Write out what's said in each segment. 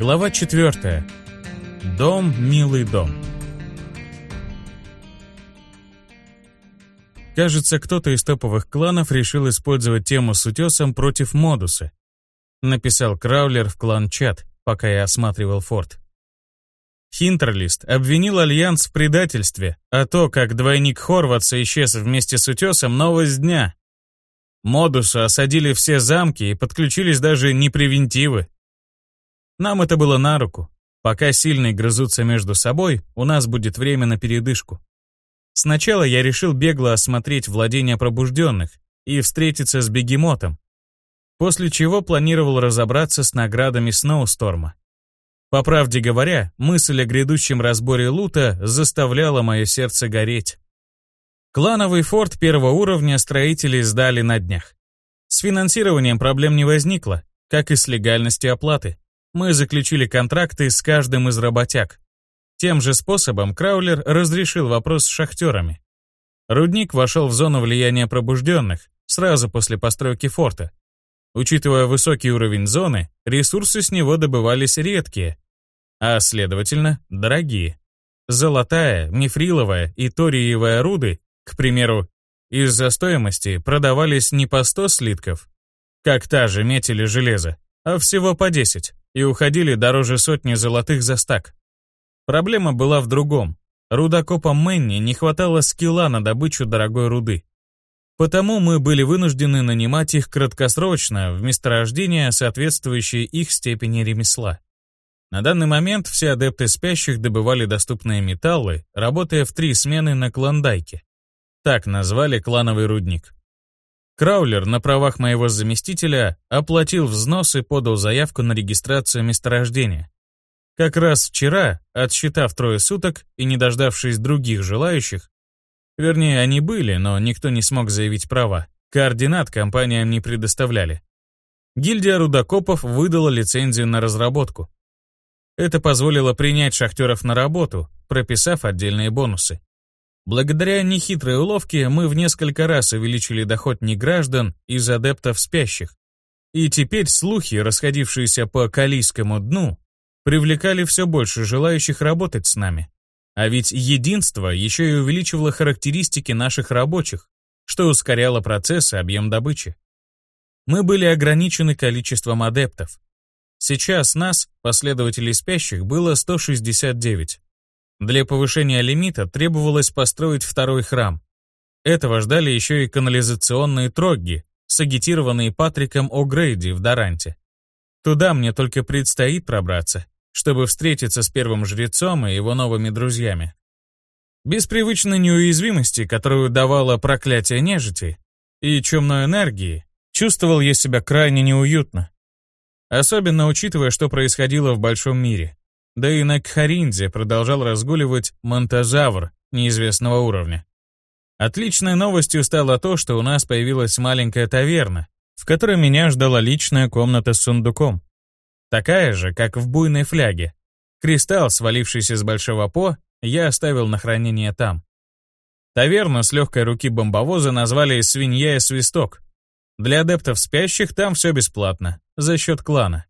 Глава 4. Дом, милый дом. Кажется, кто-то из топовых кланов решил использовать тему с утесом против модуса. Написал Краулер в клан-чат, пока я осматривал форт. Хинтерлист обвинил Альянс в предательстве, а то, как двойник Хорватса исчез вместе с утесом, новость дня. Модусу осадили все замки и подключились даже не превентивы. Нам это было на руку. Пока сильные грызутся между собой, у нас будет время на передышку. Сначала я решил бегло осмотреть владения пробужденных и встретиться с бегемотом, после чего планировал разобраться с наградами Сноусторма. По правде говоря, мысль о грядущем разборе лута заставляла мое сердце гореть. Клановый форт первого уровня строители сдали на днях. С финансированием проблем не возникло, как и с легальностью оплаты. Мы заключили контракты с каждым из работяг. Тем же способом Краулер разрешил вопрос с шахтерами. Рудник вошел в зону влияния пробужденных сразу после постройки форта. Учитывая высокий уровень зоны, ресурсы с него добывались редкие, а, следовательно, дорогие. Золотая, мифриловая и ториевая руды, к примеру, из-за стоимости продавались не по 100 слитков, как та же медь или железо, а всего по 10, и уходили дороже сотни золотых за стак. Проблема была в другом. Рудокопам Мэнни не хватало скилла на добычу дорогой руды. Потому мы были вынуждены нанимать их краткосрочно в месторождения, соответствующие их степени ремесла. На данный момент все адепты спящих добывали доступные металлы, работая в три смены на клондайке. Так назвали клановый рудник. Краулер на правах моего заместителя оплатил взнос и подал заявку на регистрацию месторождения. Как раз вчера, отсчитав трое суток и не дождавшись других желающих, вернее, они были, но никто не смог заявить права, координат компаниям не предоставляли. Гильдия рудокопов выдала лицензию на разработку. Это позволило принять шахтеров на работу, прописав отдельные бонусы. Благодаря нехитрой уловке мы в несколько раз увеличили доход неграждан из адептов спящих. И теперь слухи, расходившиеся по Калийскому дну, привлекали все больше желающих работать с нами. А ведь единство еще и увеличивало характеристики наших рабочих, что ускоряло процесс и объем добычи. Мы были ограничены количеством адептов, Сейчас нас, последователей спящих, было 169. Для повышения лимита требовалось построить второй храм. Этого ждали еще и канализационные трогги, сагитированные Патриком О'Грейди в Даранте. Туда мне только предстоит пробраться, чтобы встретиться с первым жрецом и его новыми друзьями. Без привычной неуязвимости, которую давало проклятие нежити, и чумной энергии, чувствовал я себя крайне неуютно. Особенно учитывая, что происходило в большом мире. Да и на Кхаринде продолжал разгуливать монтазавр неизвестного уровня. Отличной новостью стало то, что у нас появилась маленькая таверна, в которой меня ждала личная комната с сундуком. Такая же, как в буйной фляге. Кристалл, свалившийся с большого по, я оставил на хранение там. Таверну с легкой руки бомбовоза назвали «Свинья и свисток», для адептов спящих там все бесплатно, за счет клана.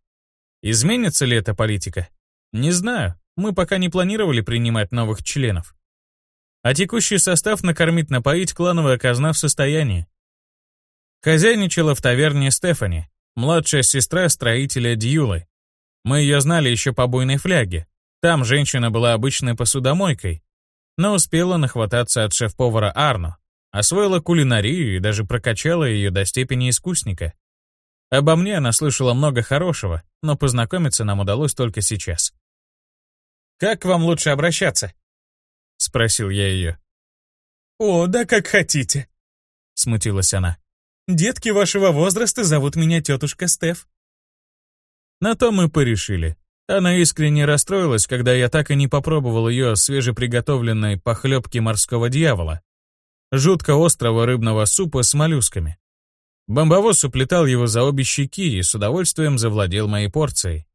Изменится ли эта политика? Не знаю, мы пока не планировали принимать новых членов. А текущий состав накормить-напоить клановая казна в состоянии. Хозяйничала в таверне Стефани, младшая сестра строителя Дьюлы. Мы ее знали еще по буйной фляге. Там женщина была обычной посудомойкой, но успела нахвататься от шеф-повара Арно, Освоила кулинарию и даже прокачала ее до степени искусника. Обо мне она слышала много хорошего, но познакомиться нам удалось только сейчас. «Как к вам лучше обращаться?» — спросил я ее. «О, да как хотите», — смутилась она. «Детки вашего возраста зовут меня тетушка Стеф». На то мы порешили. Она искренне расстроилась, когда я так и не попробовал ее свежеприготовленной похлебки морского дьявола жутко острого рыбного супа с моллюсками. Бомбовоз уплетал его за обе щеки и с удовольствием завладел моей порцией.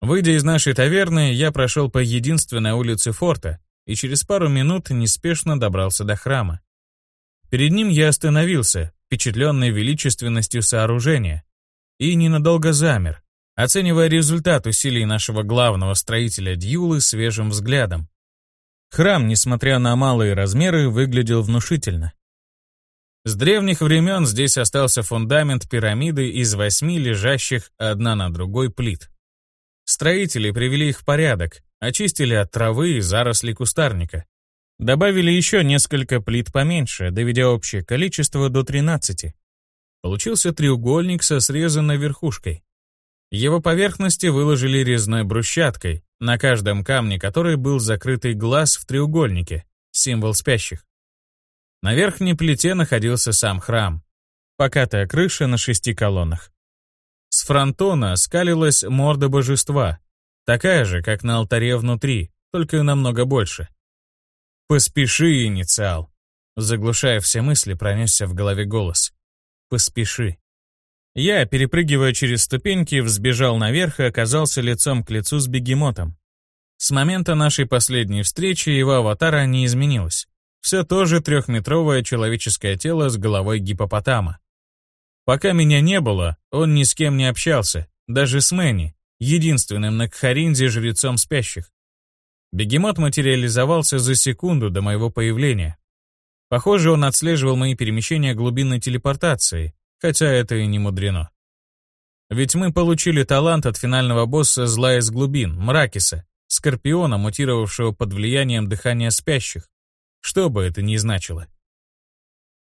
Выйдя из нашей таверны, я прошел по единственной улице форта и через пару минут неспешно добрался до храма. Перед ним я остановился, впечатленный величественностью сооружения, и ненадолго замер, оценивая результат усилий нашего главного строителя Дьюлы свежим взглядом. Храм, несмотря на малые размеры, выглядел внушительно. С древних времен здесь остался фундамент пирамиды из восьми лежащих одна на другой плит. Строители привели их в порядок, очистили от травы и заросли кустарника. Добавили еще несколько плит поменьше, доведя общее количество до 13. Получился треугольник со срезанной верхушкой. Его поверхности выложили резной брусчаткой, на каждом камне которой был закрытый глаз в треугольнике, символ спящих. На верхней плите находился сам храм, покатая крыша на шести колоннах. С фронтона скалилась морда божества, такая же, как на алтаре внутри, только намного больше. «Поспеши, инициал!» Заглушая все мысли, пронесся в голове голос. «Поспеши!» Я, перепрыгивая через ступеньки, взбежал наверх и оказался лицом к лицу с бегемотом. С момента нашей последней встречи его аватара не изменилось. Все то же трехметровое человеческое тело с головой гипопотама. Пока меня не было, он ни с кем не общался, даже с Мэнни, единственным на Кхаринзе жрецом спящих. Бегемот материализовался за секунду до моего появления. Похоже, он отслеживал мои перемещения глубинной телепортации, хотя это и не мудрено. Ведь мы получили талант от финального босса зла из глубин, Мракиса, скорпиона, мутировавшего под влиянием дыхания спящих, что бы это ни значило.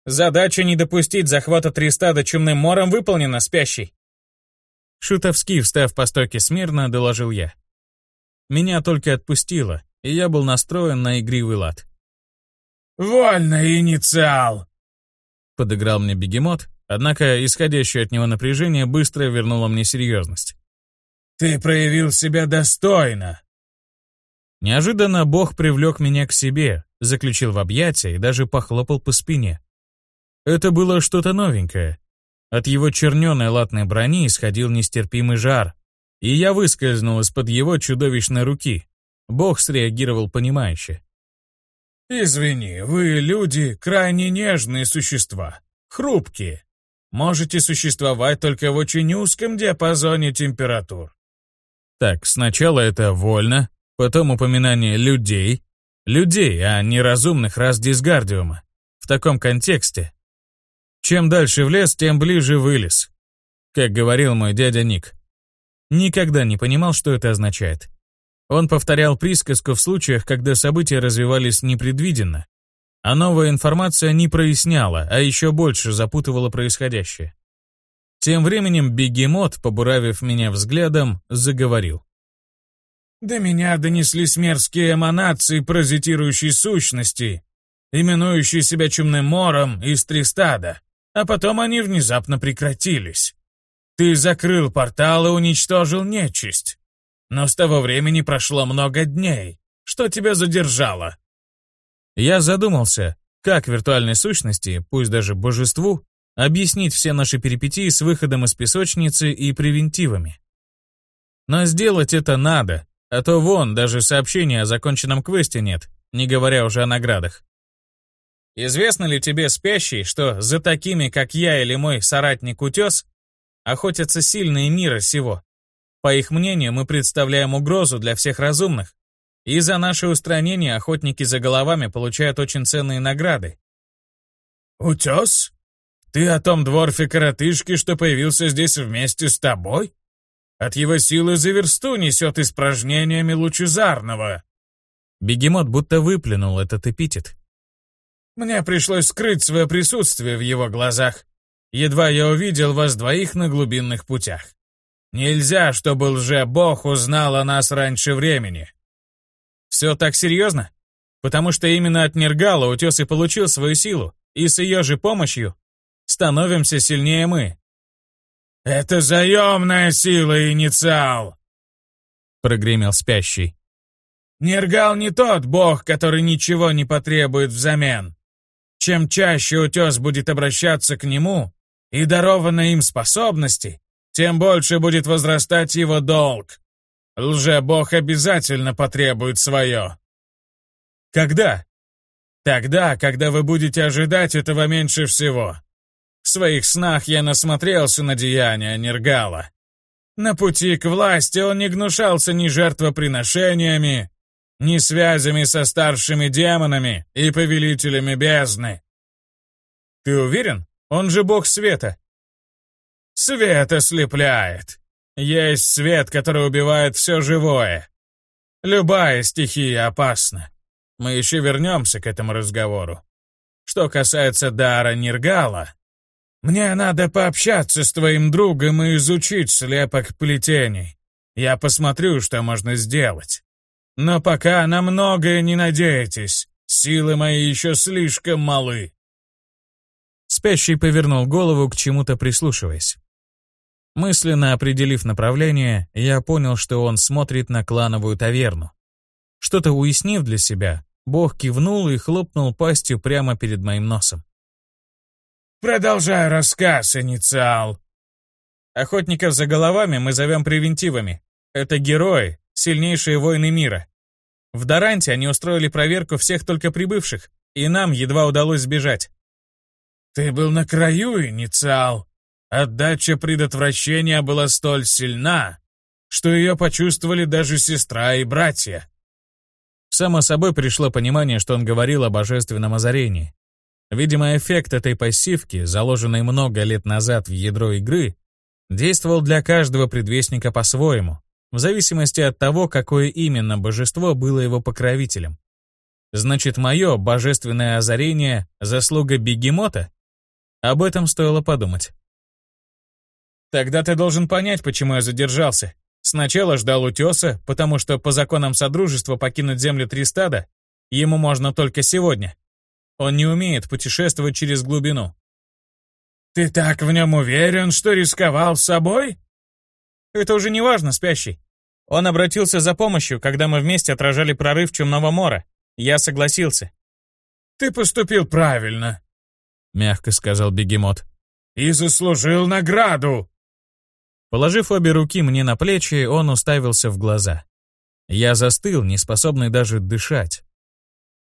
Задача не допустить захвата Тристада чумным мором выполнена, спящий. Шутовски, встав по стойке смирно, доложил я. Меня только отпустило, и я был настроен на игривый лад. «Вольно, инициал!» Подыграл мне бегемот, однако исходящее от него напряжение быстро вернуло мне серьезность. «Ты проявил себя достойно!» Неожиданно Бог привлек меня к себе, заключил в объятия и даже похлопал по спине. Это было что-то новенькое. От его черненой латной брони исходил нестерпимый жар, и я выскользнул из-под его чудовищной руки. Бог среагировал понимающе. «Извини, вы, люди, крайне нежные существа, хрупкие. Можете существовать только в очень узком диапазоне температур». Так, сначала это вольно, потом упоминание людей. Людей, а не разумных рас Дисгардиума. В таком контексте. Чем дальше в лес, тем ближе вылез. Как говорил мой дядя Ник. Никогда не понимал, что это означает. Он повторял присказку в случаях, когда события развивались непредвиденно, а новая информация не проясняла, а еще больше запутывала происходящее. Тем временем бегемот, побуравив меня взглядом, заговорил. «До меня донеслись мерзкие эманации паразитирующей сущности, именующей себя чумным мором из Тристада, а потом они внезапно прекратились. Ты закрыл портал и уничтожил нечисть. Но с того времени прошло много дней. Что тебя задержало?» Я задумался, как виртуальной сущности, пусть даже божеству, объяснить все наши перипетии с выходом из песочницы и превентивами. Но сделать это надо, а то вон даже сообщения о законченном квесте нет, не говоря уже о наградах. Известно ли тебе, спящий, что за такими, как я или мой соратник Утес, охотятся сильные мира сего. По их мнению, мы представляем угрозу для всех разумных, и за наше устранение охотники за головами получают очень ценные награды. «Утес? Ты о том дворфе-коротышке, что появился здесь вместе с тобой? От его силы за версту несет испражнениями лучезарного». Бегемот будто выплюнул этот эпитет. «Мне пришлось скрыть свое присутствие в его глазах. Едва я увидел вас двоих на глубинных путях. Нельзя, чтобы лже-бог узнал о нас раньше времени. Все так серьезно? Потому что именно от Нергала утес и получил свою силу, и с ее же помощью становимся сильнее мы. «Это заемная сила, инициал!» Прогремел спящий. «Нергал не тот бог, который ничего не потребует взамен. Чем чаще утес будет обращаться к нему, и дарованные им способности, тем больше будет возрастать его долг. Лже-бог обязательно потребует свое. Когда? Тогда, когда вы будете ожидать этого меньше всего. В своих снах я насмотрелся на деяния Нергала. На пути к власти он не гнушался ни жертвоприношениями, ни связями со старшими демонами и повелителями бездны. Ты уверен? Он же бог света. Свет ослепляет. Есть свет, который убивает все живое. Любая стихия опасна. Мы еще вернемся к этому разговору. Что касается дара Нергала, мне надо пообщаться с твоим другом и изучить слепок плетений. Я посмотрю, что можно сделать. Но пока на многое не надейтесь. Силы мои еще слишком малы. Спящий повернул голову к чему-то прислушиваясь. Мысленно определив направление, я понял, что он смотрит на клановую таверну. Что-то уяснив для себя, Бог кивнул и хлопнул пастью прямо перед моим носом. «Продолжай рассказ, инициал!» Охотников за головами мы зовем превентивами. Это герои, сильнейшие воины мира. В Даранте они устроили проверку всех только прибывших, и нам едва удалось сбежать. «Ты был на краю, инициал. Отдача предотвращения была столь сильна, что ее почувствовали даже сестра и братья». Само собой пришло понимание, что он говорил о божественном озарении. Видимо, эффект этой пассивки, заложенной много лет назад в ядро игры, действовал для каждого предвестника по-своему, в зависимости от того, какое именно божество было его покровителем. Значит, мое божественное озарение — заслуга бегемота? Об этом стоило подумать. Тогда ты должен понять, почему я задержался. Сначала ждал утеса, потому что по законам Содружества покинуть Землю три стада ему можно только сегодня. Он не умеет путешествовать через глубину. «Ты так в нем уверен, что рисковал собой?» «Это уже не важно, спящий. Он обратился за помощью, когда мы вместе отражали прорыв Чумного Мора. Я согласился». «Ты поступил правильно», — мягко сказал бегемот. «И заслужил награду». Положив обе руки мне на плечи, он уставился в глаза. Я застыл, не способный даже дышать.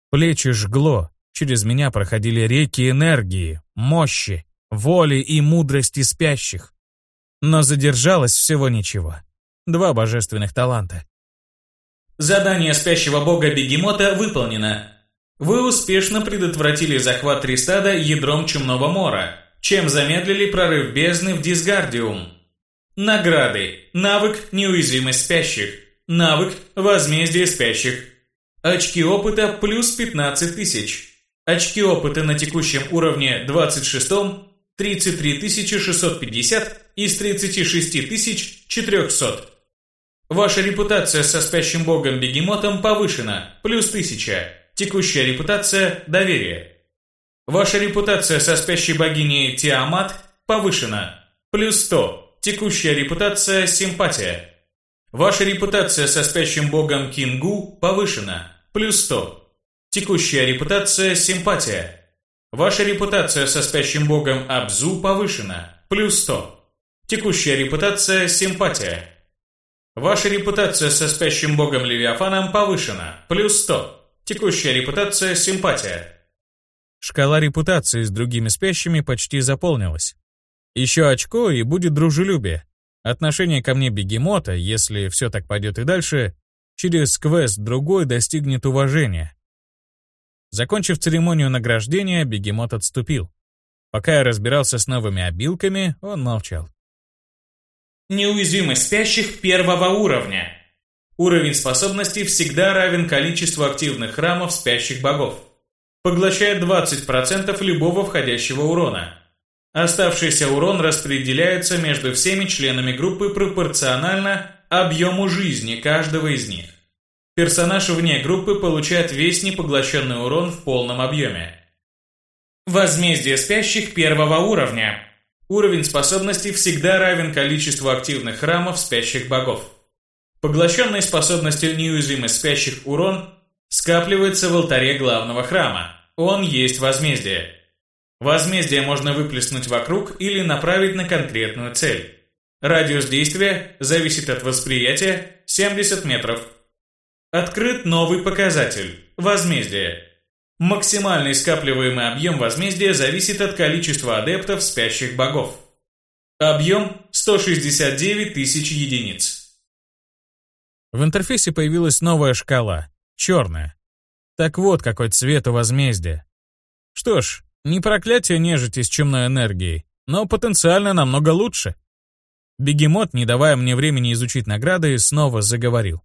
Плечи жгло, Через меня проходили реки энергии, мощи, воли и мудрости спящих. Но задержалось всего ничего. Два божественных таланта. Задание спящего бога Бегемота выполнено. Вы успешно предотвратили захват Тристада ядром Чумного Мора, чем замедлили прорыв бездны в Дисгардиум. Награды. Навык «Неуязвимость спящих». Навык «Возмездие спящих». Очки опыта плюс 15 тысяч. Очки опыта на текущем уровне 26 33 650 из 36 400. Ваша репутация со спящим богом Бегемотом повышена, плюс 1000. Текущая репутация – доверие. Ваша репутация со спящей богиней Тиамат повышена, плюс 100. Текущая репутация – симпатия. Ваша репутация со спящим богом Кингу повышена, плюс 100. Текущая репутация – симпатия. Ваша репутация со спящим богом Абзу повышена, плюс 100. Текущая репутация – симпатия. Ваша репутация со спящим богом Левиафаном повышена, плюс 100. Текущая репутация – симпатия. Шкала репутации с другими спящими почти заполнилась. Еще очко и будет дружелюбие. Отношение ко мне бегемота, если все так пойдет и дальше, через квест другой достигнет уважения. Закончив церемонию награждения, бегемот отступил. Пока я разбирался с новыми обилками, он молчал. Неуязвимость спящих первого уровня. Уровень способностей всегда равен количеству активных храмов спящих богов. Поглощает 20% любого входящего урона. Оставшийся урон распределяется между всеми членами группы пропорционально объему жизни каждого из них. Персонаж вне группы получает весь непоглощенный урон в полном объеме. Возмездие спящих первого уровня. Уровень способностей всегда равен количеству активных храмов спящих богов. Поглощенный способностью неуязвимость спящих урон скапливается в алтаре главного храма. Он есть возмездие. Возмездие можно выплеснуть вокруг или направить на конкретную цель. Радиус действия зависит от восприятия 70 метров. Открыт новый показатель – возмездие. Максимальный скапливаемый объем возмездия зависит от количества адептов спящих богов. Объем 169 тысяч единиц. В интерфейсе появилась новая шкала, черная. Так вот, какой цвет у возмездия. Что ж, не проклятие нежити с чумной энергией, но потенциально намного лучше. Бегемот, не давая мне времени изучить награды, снова заговорил.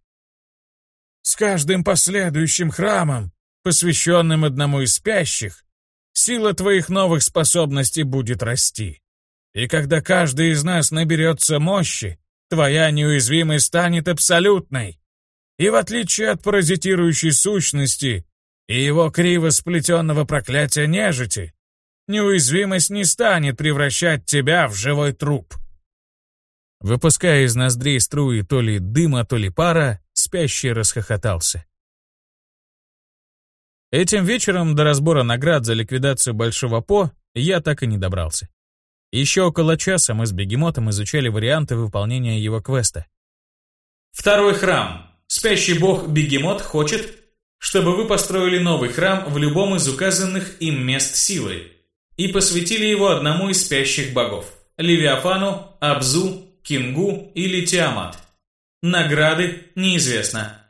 «С каждым последующим храмом, посвященным одному из спящих, сила твоих новых способностей будет расти. И когда каждый из нас наберется мощи, твоя неуязвимость станет абсолютной. И в отличие от паразитирующей сущности и его криво сплетенного проклятия нежити, неуязвимость не станет превращать тебя в живой труп. Выпуская из ноздрей струи то ли дыма, то ли пара, спящий расхохотался. Этим вечером до разбора наград за ликвидацию Большого По я так и не добрался. Еще около часа мы с Бегемотом изучали варианты выполнения его квеста. Второй храм. Спящий бог Бегемот хочет, чтобы вы построили новый храм в любом из указанных им мест силы и посвятили его одному из спящих богов – Левиафану, Абзу, Кингу или Тиамат. Награды неизвестно.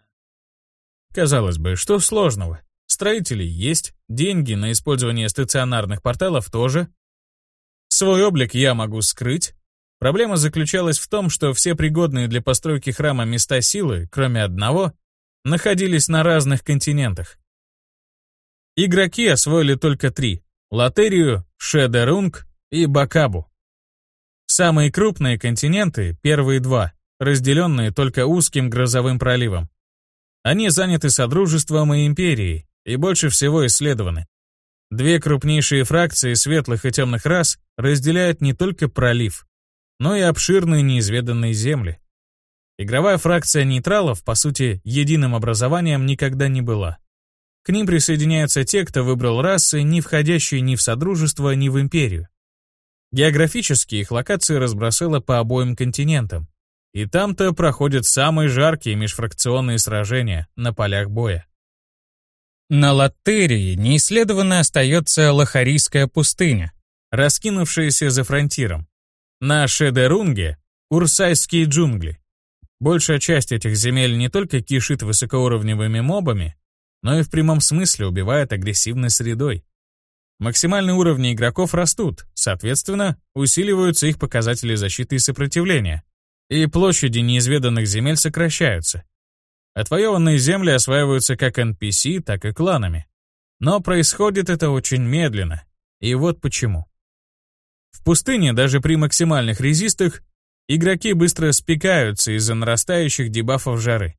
Казалось бы, что сложного? Строители есть, деньги на использование стационарных порталов тоже. Свой облик я могу скрыть. Проблема заключалась в том, что все пригодные для постройки храма места силы, кроме одного, находились на разных континентах. Игроки освоили только три — Латерию, Шедерунг и Бакабу. Самые крупные континенты, первые два, разделенные только узким грозовым проливом. Они заняты Содружеством и Империей и больше всего исследованы. Две крупнейшие фракции светлых и темных рас разделяют не только пролив, но и обширные неизведанные земли. Игровая фракция нейтралов, по сути, единым образованием никогда не была. К ним присоединяются те, кто выбрал расы, не входящие ни в Содружество, ни в Империю. Географически их локации разбросало по обоим континентам. И там-то проходят самые жаркие межфракционные сражения на полях боя. На Латтерии неисследованно остается Лохарийская пустыня, раскинувшаяся за фронтиром. На Шедерунге — Урсайские джунгли. Большая часть этих земель не только кишит высокоуровневыми мобами, но и в прямом смысле убивает агрессивной средой. Максимальные уровни игроков растут, соответственно, усиливаются их показатели защиты и сопротивления, и площади неизведанных земель сокращаются. Отвоеванные земли осваиваются как NPC, так и кланами. Но происходит это очень медленно, и вот почему. В пустыне даже при максимальных резистах игроки быстро спекаются из-за нарастающих дебафов жары.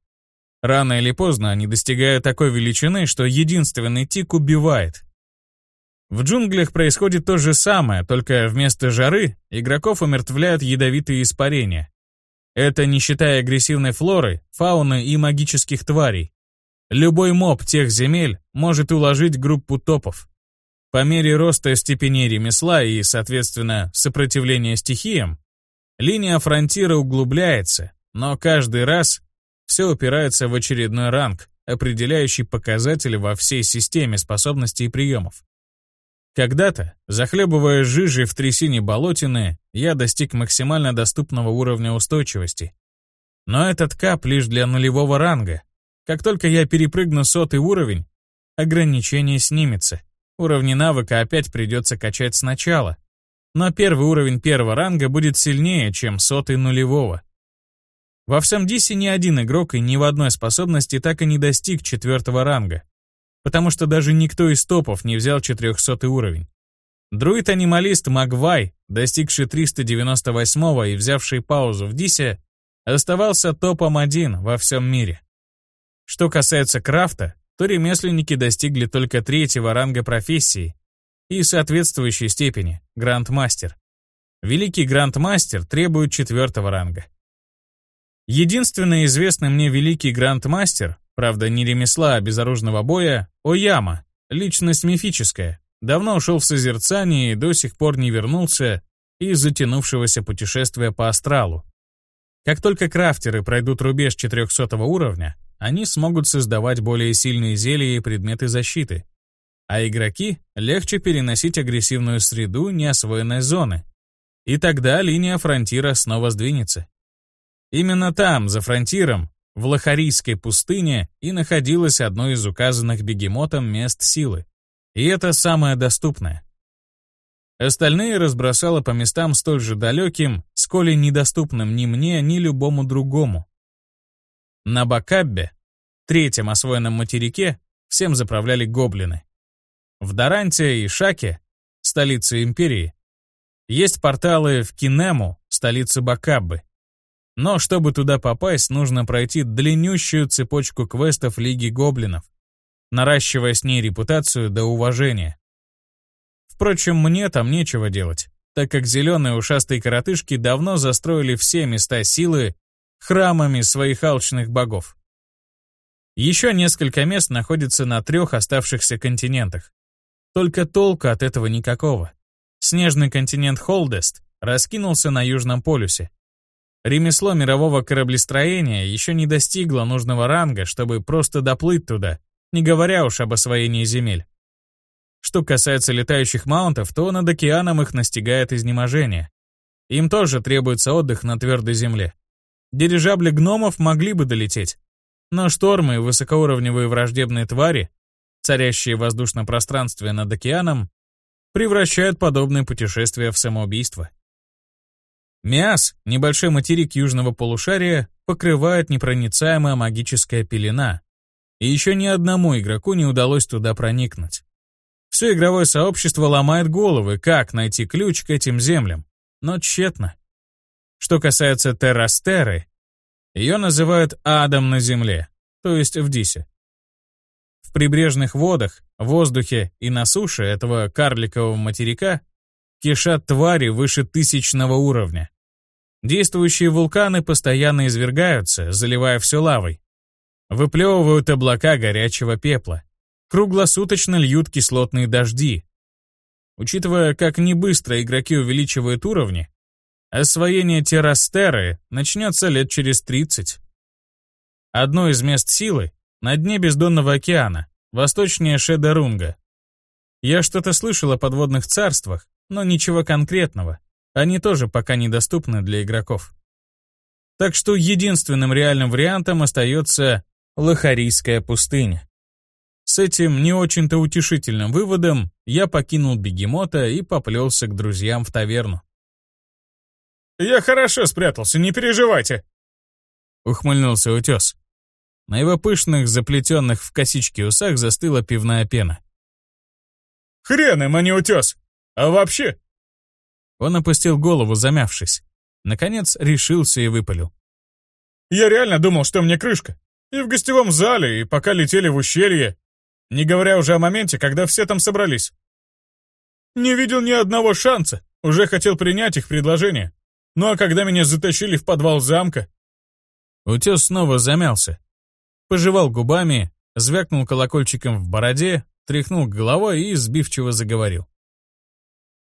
Рано или поздно они достигают такой величины, что единственный тик убивает. В джунглях происходит то же самое, только вместо жары игроков умертвляют ядовитые испарения. Это не считая агрессивной флоры, фауны и магических тварей. Любой моб тех земель может уложить группу топов. По мере роста степени ремесла и, соответственно, сопротивления стихиям, линия фронтира углубляется, но каждый раз все упирается в очередной ранг, определяющий показатели во всей системе способностей и приемов. Когда-то, захлебывая жижей в трясине болотины, я достиг максимально доступного уровня устойчивости. Но этот кап лишь для нулевого ранга. Как только я перепрыгну сотый уровень, ограничение снимется. Уровни навыка опять придется качать сначала. Но первый уровень первого ранга будет сильнее, чем сотый нулевого. Во всем Дисе ни один игрок и ни в одной способности так и не достиг четвертого ранга потому что даже никто из топов не взял 400 уровень. Друид-анималист Магвай, достигший 398 и взявший паузу в Дисе, оставался топом один во всем мире. Что касается крафта, то ремесленники достигли только третьего ранга профессии и соответствующей степени — грандмастер. Великий грандмастер требует четвертого ранга. Единственный известный мне великий грандмастер Правда, не ремесла, а безоружного боя, Ояма, личность мифическая, давно ушел в созерцание и до сих пор не вернулся из затянувшегося путешествия по астралу. Как только крафтеры пройдут рубеж 400 уровня, они смогут создавать более сильные зелья и предметы защиты, а игроки легче переносить агрессивную среду неосвоенной зоны. И тогда линия фронтира снова сдвинется. Именно там, за фронтиром, в Лохарийской пустыне, и находилось одно из указанных бегемотом мест силы. И это самое доступное. Остальные разбросало по местам столь же далеким, сколь и недоступным ни мне, ни любому другому. На Бакаббе, третьем освоенном материке, всем заправляли гоблины. В Даранте и Шаке, столице империи, есть порталы в Кинему, столице Бакаббы. Но чтобы туда попасть, нужно пройти длиннющую цепочку квестов Лиги Гоблинов, наращивая с ней репутацию до уважения. Впрочем, мне там нечего делать, так как зеленые ушастые коротышки давно застроили все места силы храмами своих алчных богов. Еще несколько мест находятся на трех оставшихся континентах. Только толка от этого никакого. Снежный континент Холдест раскинулся на Южном полюсе. Ремесло мирового кораблестроения еще не достигло нужного ранга, чтобы просто доплыть туда, не говоря уж об освоении земель. Что касается летающих маунтов, то над океаном их настигает изнеможение. Им тоже требуется отдых на твердой земле. Дирижабли гномов могли бы долететь. Но штормы и высокоуровневые враждебные твари, царящие в воздушном пространстве над океаном, превращают подобные путешествия в самоубийство. Миас, небольшой материк южного полушария, покрывает непроницаемая магическая пелена, и еще ни одному игроку не удалось туда проникнуть. Все игровое сообщество ломает головы, как найти ключ к этим землям, но тщетно. Что касается Террастеры, ее называют адом на земле, то есть в Дисе. В прибрежных водах, воздухе и на суше этого карликового материка кишат твари выше тысячного уровня. Действующие вулканы постоянно извергаются, заливая все лавой. Выплевывают облака горячего пепла круглосуточно льют кислотные дожди. Учитывая, как небыстро игроки увеличивают уровни, освоение террастеры начнется лет через 30. Одно из мест силы — на дне бездонного океана, восточнее Шедарунга. Я что-то слышал о подводных царствах, но ничего конкретного. Они тоже пока недоступны для игроков. Так что единственным реальным вариантом остается Лохарийская пустыня. С этим не очень-то утешительным выводом я покинул бегемота и поплелся к друзьям в таверну. «Я хорошо спрятался, не переживайте!» Ухмыльнулся утес. На его пышных, заплетенных в косички усах застыла пивная пена. «Хрен им, а не утес! А вообще...» Он опустил голову, замявшись. Наконец решился и выпалил. «Я реально думал, что мне крышка. И в гостевом зале, и пока летели в ущелье, не говоря уже о моменте, когда все там собрались. Не видел ни одного шанса, уже хотел принять их предложение. Ну а когда меня затащили в подвал замка... Утес снова замялся. Пожевал губами, звякнул колокольчиком в бороде, тряхнул головой и сбивчиво заговорил.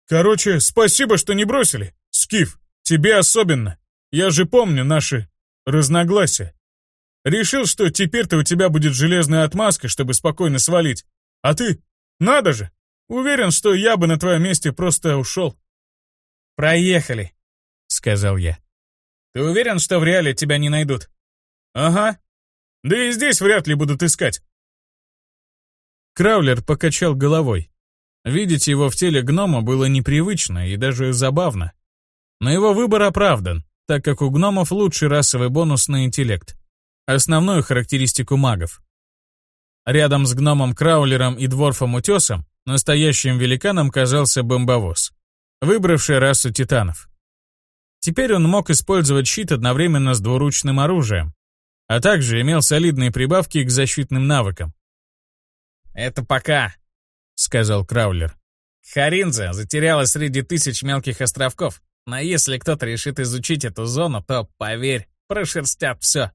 «Короче, спасибо, что не бросили. Скиф, тебе особенно. Я же помню наши разногласия. Решил, что теперь-то у тебя будет железная отмазка, чтобы спокойно свалить. А ты? Надо же! Уверен, что я бы на твоем месте просто ушел. «Проехали», — сказал я. «Ты уверен, что в реале тебя не найдут?» «Ага. Да и здесь вряд ли будут искать». Краулер покачал головой. Видеть его в теле гнома было непривычно и даже забавно. Но его выбор оправдан, так как у гномов лучший расовый бонус на интеллект основную характеристику магов. Рядом с гномом Краулером и дворфом-утесом настоящим великаном казался бомбовоз, выбравший расу титанов. Теперь он мог использовать щит одновременно с двуручным оружием, а также имел солидные прибавки к защитным навыкам. «Это пока», — сказал Краулер. «Харинза затерялась среди тысяч мелких островков, но если кто-то решит изучить эту зону, то, поверь, прошерстят все.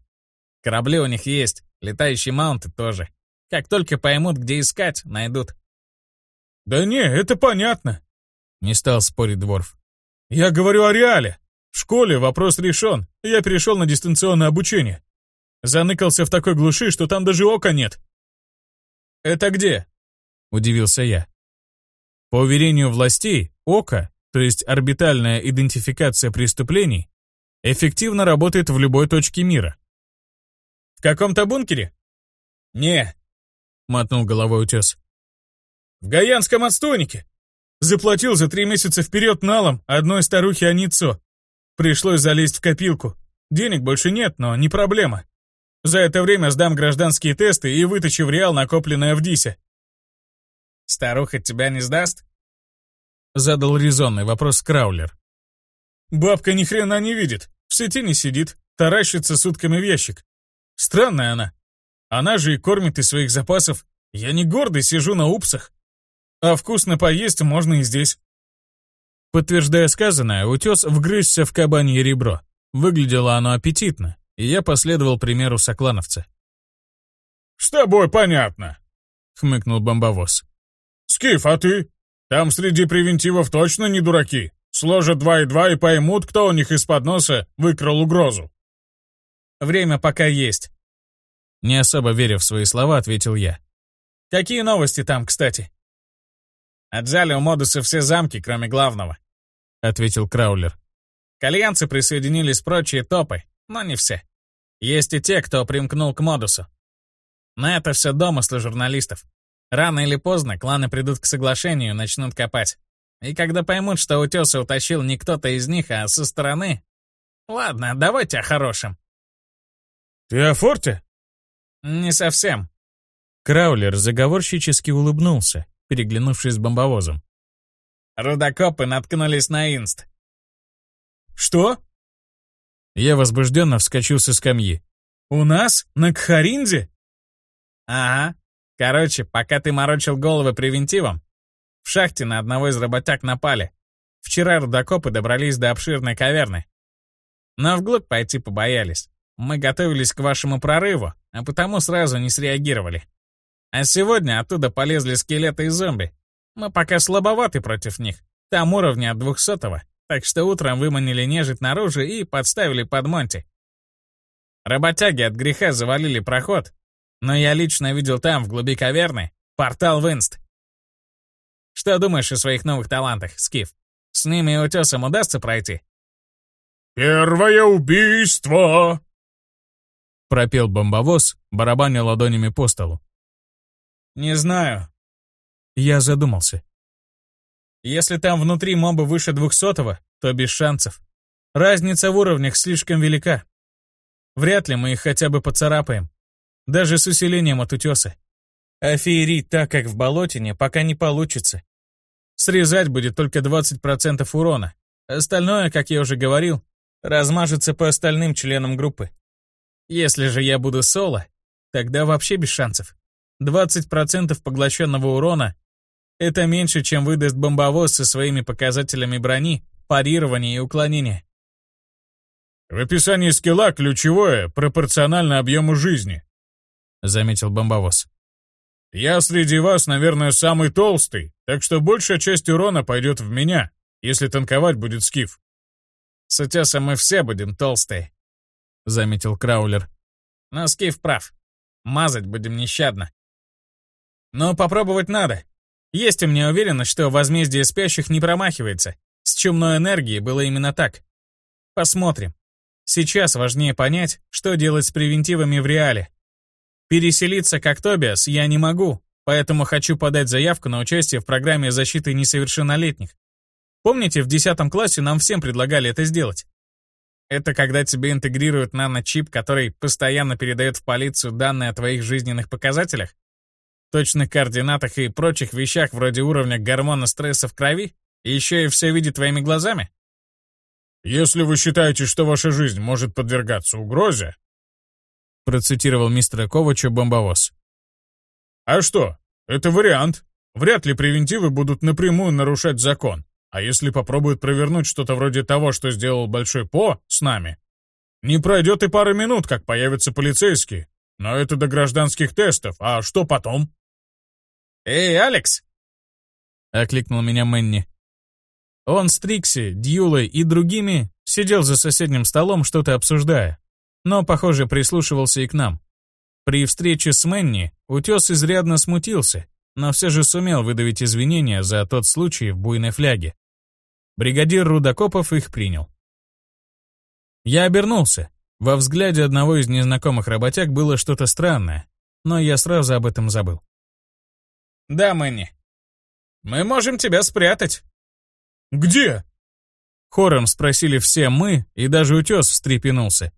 Корабли у них есть, летающие маунты тоже. Как только поймут, где искать, найдут. «Да не, это понятно», — не стал спорить Дворф. «Я говорю о реале. В школе вопрос решен, я перешел на дистанционное обучение. Заныкался в такой глуши, что там даже ока нет». «Это где?» — удивился я. По уверению властей, око, то есть орбитальная идентификация преступлений, эффективно работает в любой точке мира. «В каком-то бункере?» «Не», — мотнул головой утес. «В Гаянском отстойнике. Заплатил за три месяца вперед налом одной старухе Аницо. Пришлось залезть в копилку. Денег больше нет, но не проблема. За это время сдам гражданские тесты и вытащу в реал накопленное в ДИСе». «Старуха тебя не сдаст?» Задал резонный вопрос Краулер. «Бабка ни хрена не видит, в сети не сидит, таращится сутками в ящик. Странная она. Она же и кормит из своих запасов. Я не гордый, сижу на упсах. А вкусно поесть можно и здесь». Подтверждая сказанное, утес вгрызся в кабанье ребро. Выглядело оно аппетитно, и я последовал примеру соклановца. «С тобой понятно», — хмыкнул бомбовоз. «Скиф, а ты? Там среди превентивов точно не дураки. Сложат два и два и поймут, кто у них из-под носа выкрал угрозу». «Время пока есть», — не особо веря в свои слова, ответил я. «Какие новости там, кстати?» «Отжали у Модуса все замки, кроме главного», — ответил Краулер. «Кальянцы присоединились прочие топы, но не все. Есть и те, кто примкнул к Модусу. Но это все домыслы журналистов. Рано или поздно кланы придут к соглашению и начнут копать. И когда поймут, что утеса утащил не кто-то из них, а со стороны... Ладно, давайте о хорошем. «Ты о форте?» «Не совсем». Краулер заговорщически улыбнулся, переглянувшись с бомбовозом. Рудокопы наткнулись на инст. «Что?» Я возбужденно вскочил со скамьи. «У нас? На Кхаринде?» «Ага. Короче, пока ты морочил головы превентивом, в шахте на одного из работяг напали. Вчера рудокопы добрались до обширной каверны. Но вглубь пойти побоялись. Мы готовились к вашему прорыву, а потому сразу не среагировали. А сегодня оттуда полезли скелеты и зомби. Мы пока слабоваты против них. Там уровня от двухсотого, так что утром выманили нежить наружу и подставили под Монти. Работяги от греха завалили проход, но я лично видел там, в глуби каверны, портал в Инст. Что думаешь о своих новых талантах, Скиф? С ними и утесом удастся пройти? «Первое убийство!» Пропел бомбовоз, барабаня ладонями по столу. «Не знаю». Я задумался. «Если там внутри моба выше двухсотого, то без шансов. Разница в уровнях слишком велика. Вряд ли мы их хотя бы поцарапаем. Даже с усилением от утеса. А феерить так, как в болотине, пока не получится. Срезать будет только 20% урона. Остальное, как я уже говорил, размажется по остальным членам группы. Если же я буду соло, тогда вообще без шансов. 20% поглощенного урона — это меньше, чем выдаст бомбовоз со своими показателями брони, парирования и уклонения. В описании скилла ключевое пропорционально объему жизни. — заметил бомбовоз. «Я среди вас, наверное, самый толстый, так что большая часть урона пойдет в меня, если танковать будет скиф». «С утесом мы все будем толстые», — заметил Краулер. «Но скиф прав. Мазать будем нещадно». «Но попробовать надо. Есть у меня уверенность, что возмездие спящих не промахивается. С чумной энергией было именно так. Посмотрим. Сейчас важнее понять, что делать с превентивами в реале. Переселиться как Тобиас я не могу, поэтому хочу подать заявку на участие в программе защиты несовершеннолетних. Помните, в 10 классе нам всем предлагали это сделать? Это когда тебе интегрируют наночип, который постоянно передает в полицию данные о твоих жизненных показателях? Точных координатах и прочих вещах вроде уровня гормона стресса в крови? И еще и все видит твоими глазами? Если вы считаете, что ваша жизнь может подвергаться угрозе, процитировал мистера Ковача бомбовоз. А что? Это вариант. Вряд ли превентивы будут напрямую нарушать закон. А если попробуют провернуть что-то вроде того, что сделал Большой По с нами? Не пройдет и пары минут, как появятся полицейские. Но это до гражданских тестов. А что потом? «Эй, Алекс!» — окликнул меня Мэнни. Он с Трикси, Дьюлой и другими сидел за соседним столом, что-то обсуждая но, похоже, прислушивался и к нам. При встрече с Мэнни утес изрядно смутился, но все же сумел выдавить извинения за тот случай в буйной фляге. Бригадир Рудокопов их принял. Я обернулся. Во взгляде одного из незнакомых работяг было что-то странное, но я сразу об этом забыл. «Да, Мэнни. Мы можем тебя спрятать». «Где?» Хором спросили все мы, и даже утес встрепенулся.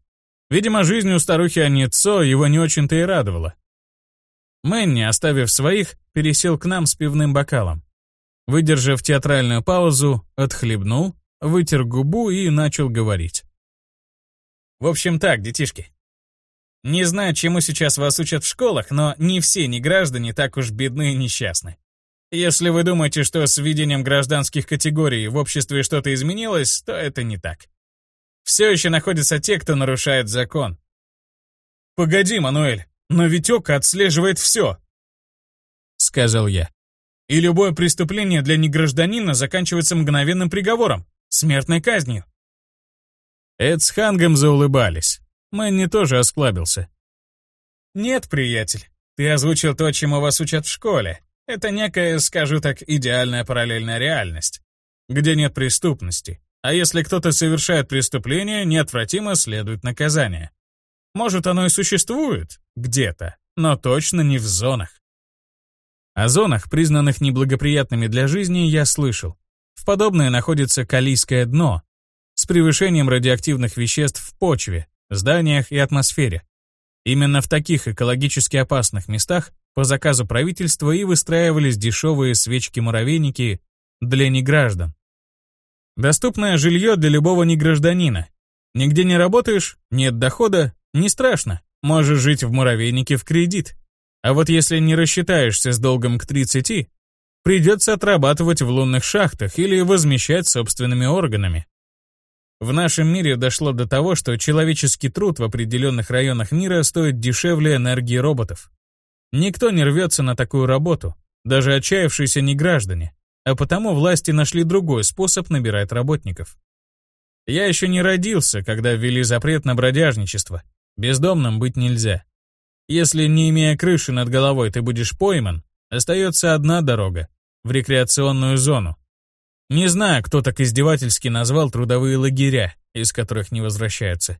Видимо, жизнь у старухи Аницо его не очень-то и радовала. Мэнни, оставив своих, пересел к нам с пивным бокалом. Выдержав театральную паузу, отхлебнул, вытер губу и начал говорить. В общем так, детишки. Не знаю, чему сейчас вас учат в школах, но не все неграждане так уж бедны и несчастны. Если вы думаете, что с введением гражданских категорий в обществе что-то изменилось, то это не так. Все еще находятся те, кто нарушает закон. «Погоди, Мануэль, но Ока отслеживает все», — сказал я. И любое преступление для негражданина заканчивается мгновенным приговором, смертной казнью. Эд с Хангом заулыбались. Мэнни тоже осклабился. «Нет, приятель, ты озвучил то, чему вас учат в школе. Это некая, скажу так, идеальная параллельная реальность, где нет преступности. А если кто-то совершает преступление, неотвратимо следует наказание. Может, оно и существует где-то, но точно не в зонах. О зонах, признанных неблагоприятными для жизни, я слышал. В подобное находится Калийское дно с превышением радиоактивных веществ в почве, зданиях и атмосфере. Именно в таких экологически опасных местах по заказу правительства и выстраивались дешевые свечки-муравейники для неграждан. Доступное жилье для любого негражданина. Нигде не работаешь, нет дохода, не страшно, можешь жить в муравейнике в кредит. А вот если не рассчитаешься с долгом к 30, придется отрабатывать в лунных шахтах или возмещать собственными органами. В нашем мире дошло до того, что человеческий труд в определенных районах мира стоит дешевле энергии роботов. Никто не рвется на такую работу, даже отчаявшиеся неграждане, а потому власти нашли другой способ набирать работников. Я еще не родился, когда ввели запрет на бродяжничество. Бездомным быть нельзя. Если, не имея крыши над головой, ты будешь пойман, остается одна дорога — в рекреационную зону. Не знаю, кто так издевательски назвал трудовые лагеря, из которых не возвращаются.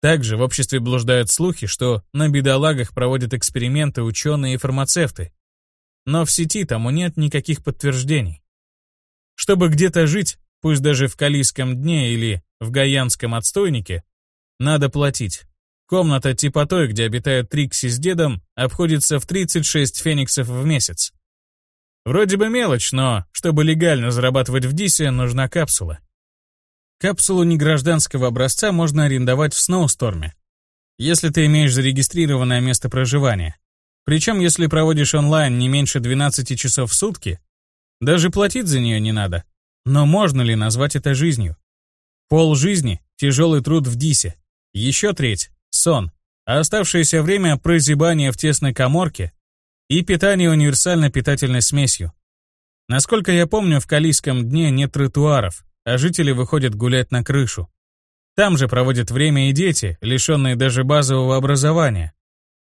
Также в обществе блуждают слухи, что на бедолагах проводят эксперименты ученые и фармацевты. Но в сети тому нет никаких подтверждений. Чтобы где-то жить, пусть даже в Калийском дне или в Гаянском отстойнике, надо платить. Комната типа той, где обитают Трикси с дедом, обходится в 36 фениксов в месяц. Вроде бы мелочь, но чтобы легально зарабатывать в Дисе, нужна капсула. Капсулу негражданского образца можно арендовать в Сноусторме, если ты имеешь зарегистрированное место проживания. Причем, если проводишь онлайн не меньше 12 часов в сутки, даже платить за нее не надо. Но можно ли назвать это жизнью? Пол жизни – тяжелый труд в Дисе. Еще треть сон, а оставшееся время прозябание в тесной коморке и питание универсальной питательной смесью. Насколько я помню, в Калийском дне нет тротуаров, а жители выходят гулять на крышу. Там же проводят время и дети, лишенные даже базового образования.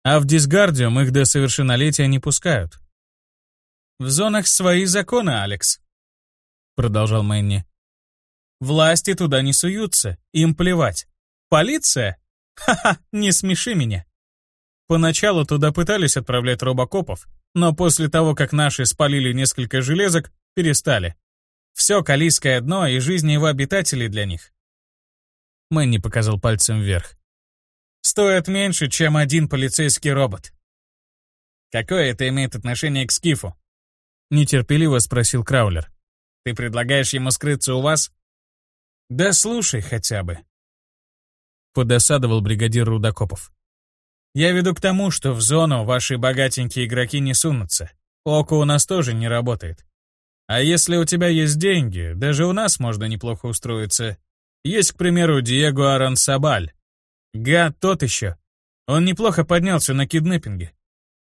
А в Дисгардиум их до совершеннолетия не пускают. «В зонах свои законы, Алекс», — продолжал Мэнни. «Власти туда не суются, им плевать. Полиция Ха-ха, не смеши меня. Поначалу туда пытались отправлять робокопов, но после того, как наши спалили несколько железок, перестали. Все калийское дно и жизнь его обитателей для них. Мэнни показал пальцем вверх. Стоит меньше, чем один полицейский робот. Какое это имеет отношение к Скифу? Нетерпеливо спросил Краулер. Ты предлагаешь ему скрыться у вас? Да слушай хотя бы. Подосадовал бригадир Рудокопов. Я веду к тому, что в зону ваши богатенькие игроки не сунутся. Око у нас тоже не работает. А если у тебя есть деньги, даже у нас можно неплохо устроиться. Есть, к примеру, Диего Арансабаль. Гад тот еще. Он неплохо поднялся на киднеппинге.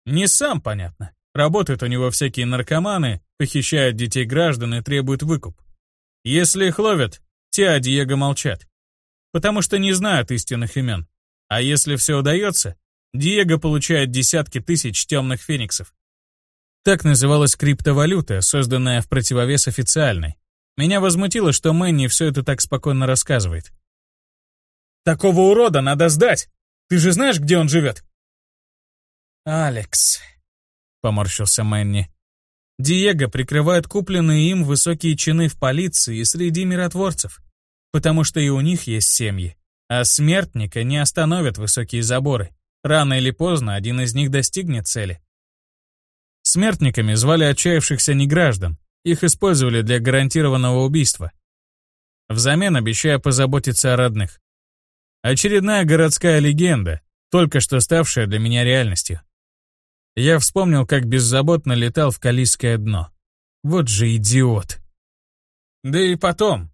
Не сам, понятно. Работают у него всякие наркоманы, похищают детей граждан и требуют выкуп. Если их ловят, те о Диего молчат потому что не знают истинных имен. А если все удается, Диего получает десятки тысяч темных фениксов. Так называлась криптовалюта, созданная в противовес официальной. Меня возмутило, что Мэнни все это так спокойно рассказывает. «Такого урода надо сдать! Ты же знаешь, где он живет?» «Алекс», — поморщился Мэнни. «Диего прикрывает купленные им высокие чины в полиции и среди миротворцев, потому что и у них есть семьи. А смертника не остановят высокие заборы. Рано или поздно один из них достигнет цели. Смертниками звали отчаявшихся неграждан, их использовали для гарантированного убийства. Взамен обещая позаботиться о родных. Очередная городская легенда, только что ставшая для меня реальностью. Я вспомнил, как беззаботно летал в Калийское дно. Вот же идиот. «Да и потом», —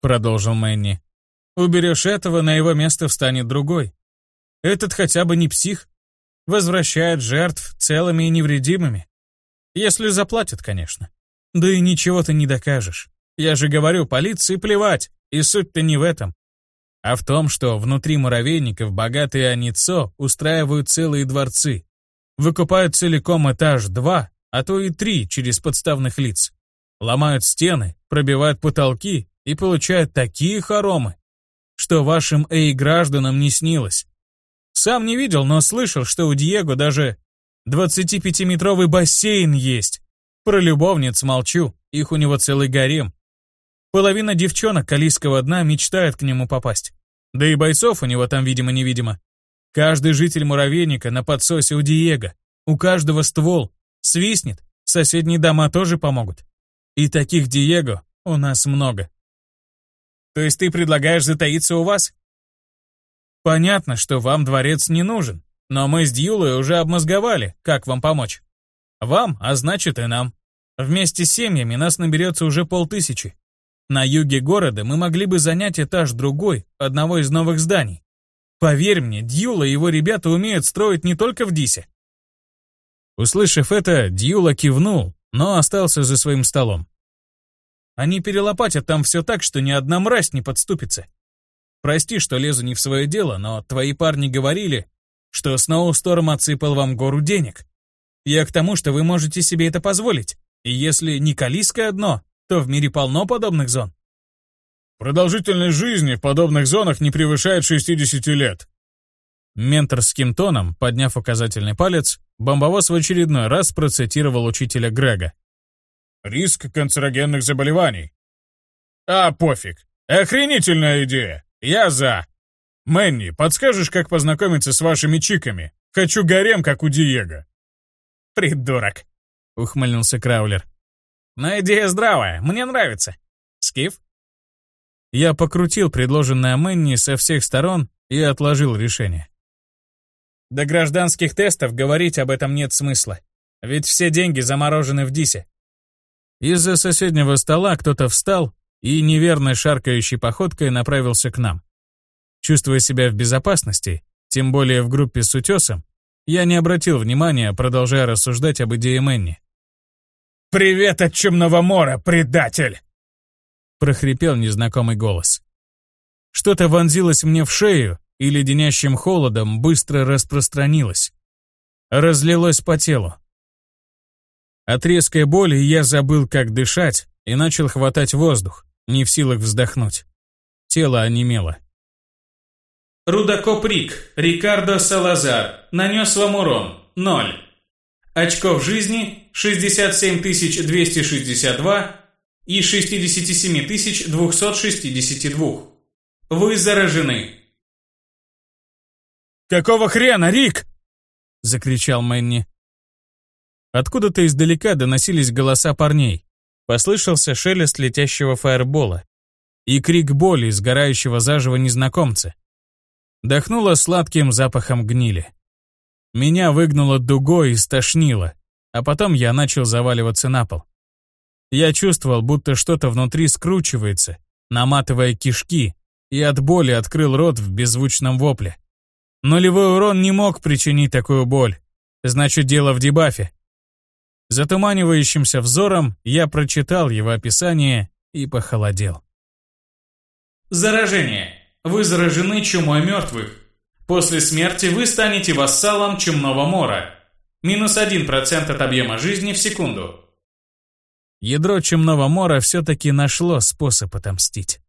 продолжил Мэнни, — «уберешь этого, на его место встанет другой. Этот хотя бы не псих. Возвращает жертв целыми и невредимыми. Если заплатят, конечно. Да и ничего ты не докажешь. Я же говорю, полиции плевать, и суть-то не в этом. А в том, что внутри муравейников богатые Аницо устраивают целые дворцы. Выкупают целиком этаж два, а то и три через подставных лиц. Ломают стены, пробивают потолки и получают такие хоромы, что вашим эй-гражданам не снилось. Сам не видел, но слышал, что у Диего даже 25-метровый бассейн есть. Про любовниц молчу, их у него целый гарем. Половина девчонок Калийского дна мечтает к нему попасть. Да и бойцов у него там, видимо-невидимо. Каждый житель муравейника на подсосе у Диего. У каждого ствол. Свистнет, соседние дома тоже помогут. И таких Диего у нас много. То есть ты предлагаешь затаиться у вас? Понятно, что вам дворец не нужен, но мы с Дьюлой уже обмозговали, как вам помочь. Вам, а значит и нам. Вместе с семьями нас наберется уже полтысячи. На юге города мы могли бы занять этаж другой, одного из новых зданий. Поверь мне, Дьюла и его ребята умеют строить не только в Дисе. Услышав это, Дьюла кивнул, но остался за своим столом. Они перелопатят там все так, что ни одна мразь не подступится. Прости, что лезу не в свое дело, но твои парни говорили, что Сноусторм отсыпал вам гору денег. Я к тому, что вы можете себе это позволить. И если не Калийское дно, то в мире полно подобных зон. Продолжительность жизни в подобных зонах не превышает 60 лет. Менторским тоном, подняв указательный палец, бомбовоз в очередной раз процитировал учителя Грега. Риск канцерогенных заболеваний. А, пофиг. Охренительная идея. Я за. Мэнни, подскажешь, как познакомиться с вашими чиками? Хочу гарем, как у Диего. Придурок, ухмыльнулся Краулер. Но идея здравая, мне нравится. Скиф? Я покрутил предложенное Мэнни со всех сторон и отложил решение. До гражданских тестов говорить об этом нет смысла. Ведь все деньги заморожены в Дисе. Из-за соседнего стола кто-то встал и неверной шаркающей походкой направился к нам. Чувствуя себя в безопасности, тем более в группе с утесом, я не обратил внимания, продолжая рассуждать об идее Мэнни. «Привет от Чумного мора, предатель!» прохрипел незнакомый голос. Что-то вонзилось мне в шею и леденящим холодом быстро распространилось. Разлилось по телу. От резкой боли я забыл, как дышать, и начал хватать воздух не в силах вздохнуть. Тело онемело. Рудокоприк, Рикардо Салазар, нанес вам урон, 0. Очков жизни 67262 и 67262. Вы заражены. «Какого хрена, Рик?» — закричал Мэнни. Откуда-то издалека доносились голоса парней. Послышался шелест летящего фаербола и крик боли, сгорающего заживо незнакомца. Дохнуло сладким запахом гнили. Меня выгнуло дугой и стошнило, а потом я начал заваливаться на пол. Я чувствовал, будто что-то внутри скручивается, наматывая кишки, и от боли открыл рот в беззвучном вопле. Нулевой урон не мог причинить такую боль. Значит, дело в дебафе. Затуманивающимся взором я прочитал его описание и похолодел. Заражение. Вы заражены чумой мертвых. После смерти вы станете вассалом чумного мора. Минус 1% от объема жизни в секунду. Ядро Чумного Мора все-таки нашло способ отомстить.